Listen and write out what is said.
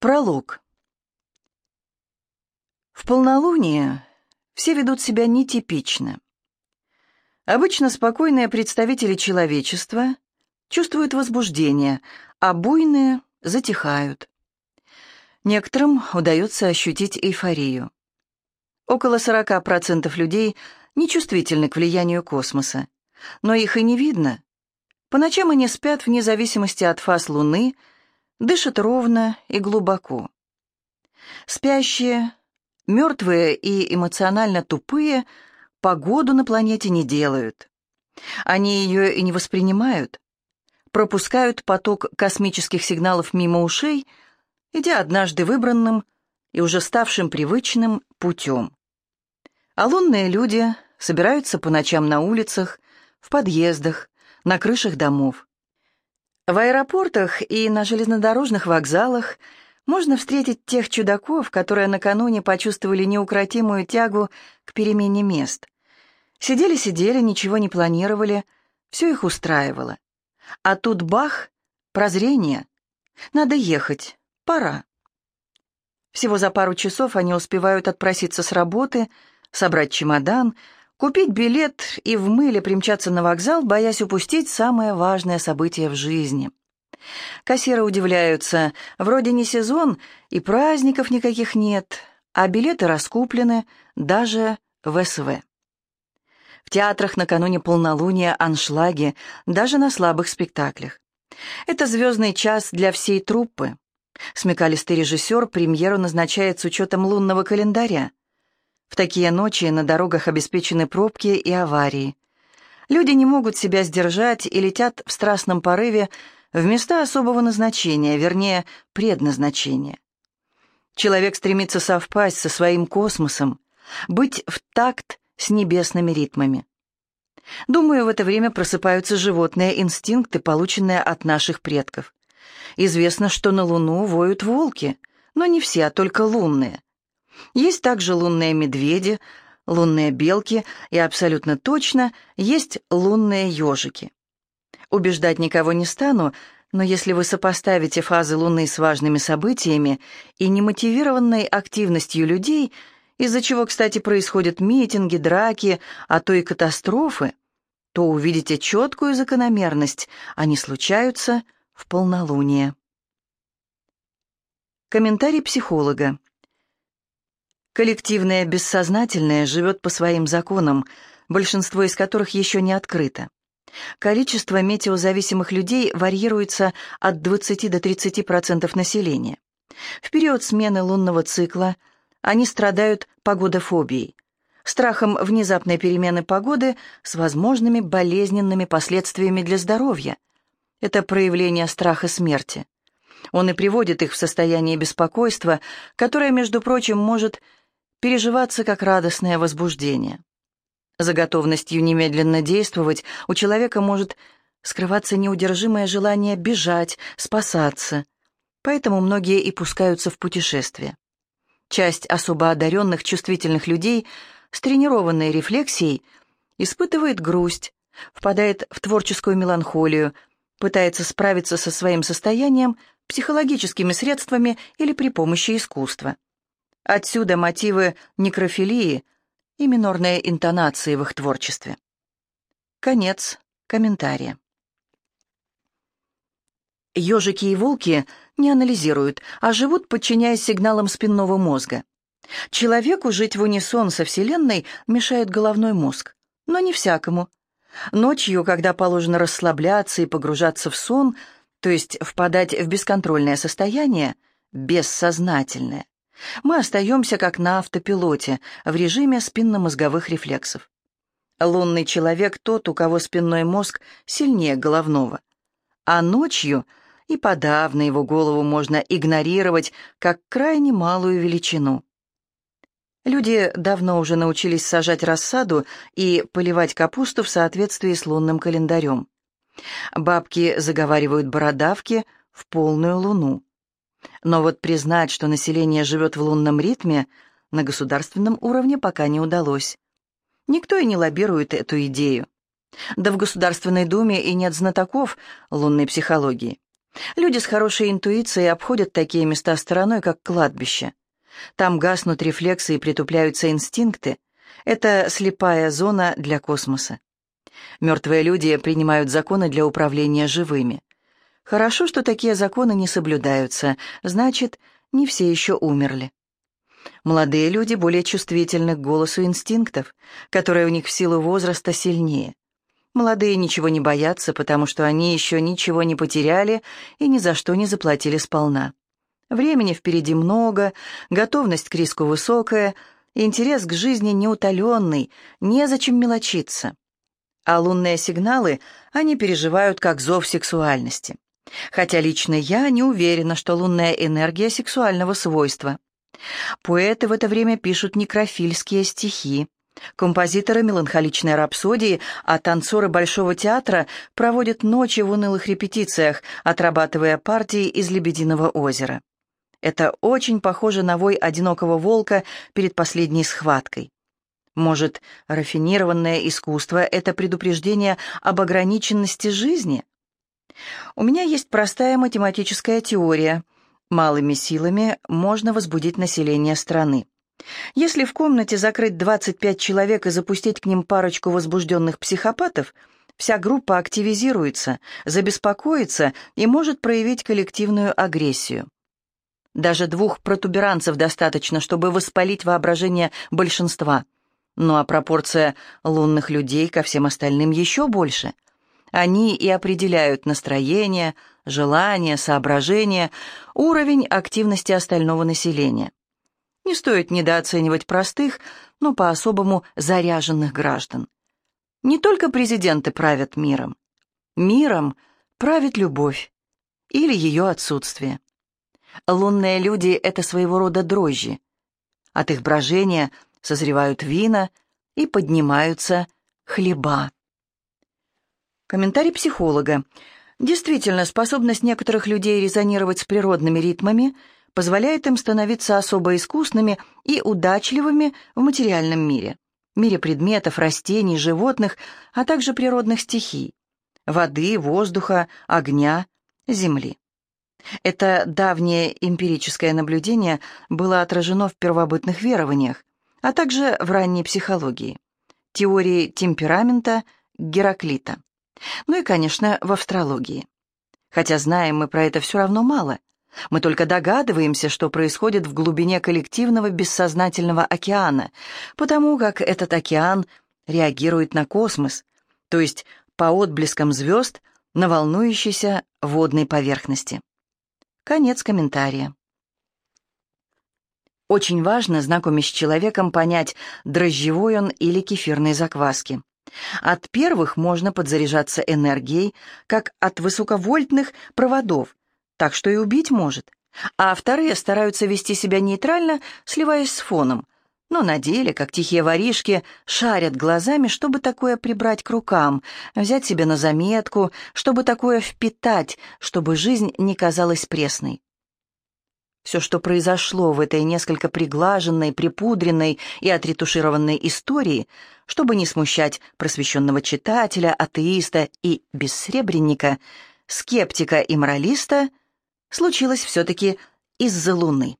Пролог. В полнолуние все ведут себя нетипично. Обычно спокойные представители человечества чувствуют возбуждение, а буйные затихают. Некоторым удается ощутить эйфорию. Около 40% людей нечувствительны к влиянию космоса, но их и не видно. По ночам они спят вне зависимости от фаз Луны – дышат ровно и глубоко. Спящие, мертвые и эмоционально тупые погоду на планете не делают. Они ее и не воспринимают, пропускают поток космических сигналов мимо ушей, идя однажды выбранным и уже ставшим привычным путем. А лунные люди собираются по ночам на улицах, в подъездах, на крышах домов. В аэропортах и на железнодорожных вокзалах можно встретить тех чудаков, которые накануне почувствовали неукротимую тягу к перемене мест. Сидели-сидели, ничего не планировали, все их устраивало. А тут бах, прозрение. Надо ехать, пора. Всего за пару часов они успевают отпроситься с работы, собрать чемодан, Купить билет и в мыле примчаться на вокзал, боясь упустить самое важное событие в жизни. Кассиры удивляются, вроде не сезон, и праздников никаких нет, а билеты раскуплены даже в СВ. В театрах накануне полнолуния аншлаги, даже на слабых спектаклях. Это звездный час для всей труппы. Смекалистый режиссер премьеру назначает с учетом лунного календаря. В такие ночи на дорогах обеспечены пробки и аварии. Люди не могут себя сдержать и летят в страстном порыве в места особого назначения, вернее, предназначения. Человек стремится совпасть со своим космосом, быть в такт с небесными ритмами. Думаю, в это время просыпаются животные инстинкты, полученные от наших предков. Известно, что на Луну воют волки, но не все, а только лунные. Есть также лунные медведи, лунные белки и абсолютно точно есть лунные ежики. Убеждать никого не стану, но если вы сопоставите фазы Луны с важными событиями и немотивированной активностью людей, из-за чего, кстати, происходят митинги, драки, а то и катастрофы, то увидите четкую закономерность, они случаются в полнолуние. Комментарий психолога. Коллективное бессознательное живет по своим законам, большинство из которых еще не открыто. Количество метеозависимых людей варьируется от 20 до 30% населения. В период смены лунного цикла они страдают погодофобией, страхом внезапной перемены погоды с возможными болезненными последствиями для здоровья. Это проявление страха смерти. Он и приводит их в состояние беспокойства, которое, между прочим, может переживаться как радостное возбуждение. За готовностью немедленно действовать у человека может скрываться неудержимое желание бежать, спасаться. Поэтому многие и пускаются в путешествие. Часть особо одаренных чувствительных людей с тренированной рефлексией испытывает грусть, впадает в творческую меланхолию, пытается справиться со своим состоянием психологическими средствами или при помощи искусства. Отсюда мотивы некрофилии и минорные интонации в их творчестве. Конец комментария. Ежики и волки не анализируют, а живут, подчиняясь сигналам спинного мозга. Человеку жить в унисон со Вселенной мешает головной мозг, но не всякому. Ночью, когда положено расслабляться и погружаться в сон, то есть впадать в бесконтрольное состояние, бессознательное, мы остаемся как на автопилоте, в режиме спинномозговых рефлексов. Лунный человек тот, у кого спинной мозг сильнее головного. А ночью и подавно его голову можно игнорировать как крайне малую величину. Люди давно уже научились сажать рассаду и поливать капусту в соответствии с лунным календарем. Бабки заговаривают бородавки в полную луну. Но вот признать, что население живет в лунном ритме, на государственном уровне пока не удалось. Никто и не лоббирует эту идею. Да в Государственной Думе и нет знатоков лунной психологии. Люди с хорошей интуицией обходят такие места стороной, как кладбище. Там гаснут рефлексы и притупляются инстинкты. Это слепая зона для космоса. Мертвые люди принимают законы для управления живыми. Хорошо, что такие законы не соблюдаются, значит, не все еще умерли. Молодые люди более чувствительны к голосу инстинктов, которые у них в силу возраста сильнее. Молодые ничего не боятся, потому что они еще ничего не потеряли и ни за что не заплатили сполна. Времени впереди много, готовность к риску высокая, интерес к жизни неутоленный, незачем мелочиться. А лунные сигналы они переживают как зов сексуальности. Хотя лично я не уверена, что лунная энергия сексуального свойства. Поэты в это время пишут некрофильские стихи. Композиторы меланхоличной рапсодии, а танцоры Большого театра проводят ночи в унылых репетициях, отрабатывая партии из «Лебединого озера». Это очень похоже на вой одинокого волка перед последней схваткой. Может, рафинированное искусство — это предупреждение об ограниченности жизни? У меня есть простая математическая теория. Малыми силами можно возбудить население страны. Если в комнате закрыть 25 человек и запустить к ним парочку возбужденных психопатов, вся группа активизируется, забеспокоится и может проявить коллективную агрессию. Даже двух протуберанцев достаточно, чтобы воспалить воображение большинства. Ну а пропорция лунных людей ко всем остальным еще больше. Они и определяют настроение, желания, соображения, уровень активности остального населения. Не стоит недооценивать простых, но по-особому заряженных граждан. Не только президенты правят миром. Миром правит любовь или ее отсутствие. Лунные люди — это своего рода дрожжи. От их брожения созревают вина и поднимаются хлеба. Комментарий психолога. Действительно, способность некоторых людей резонировать с природными ритмами позволяет им становиться особо искусными и удачливыми в материальном мире, мире предметов, растений, животных, а также природных стихий – воды, воздуха, огня, земли. Это давнее эмпирическое наблюдение было отражено в первобытных верованиях, а также в ранней психологии, теории темперамента Гераклита, ну и, конечно, в астрологии. Хотя знаем мы про это все равно мало. Мы только догадываемся, что происходит в глубине коллективного бессознательного океана, потому как этот океан реагирует на космос, то есть по отблескам звезд на волнующейся водной поверхности. Конец комментария. Очень важно, знакомясь с человеком, понять, дрожжевой он или кефирной закваски. От первых можно подзаряжаться энергией, как от высоковольтных проводов, так что и убить может. А вторые стараются вести себя нейтрально, сливаясь с фоном, но на деле, как тихие воришки, шарят глазами, чтобы такое прибрать к рукам, взять себе на заметку, чтобы такое впитать, чтобы жизнь не казалась пресной. Все, что произошло в этой несколько приглаженной, припудренной и отретушированной истории, чтобы не смущать просвещенного читателя, атеиста и бессребренника, скептика и моралиста, случилось все-таки из-за Луны.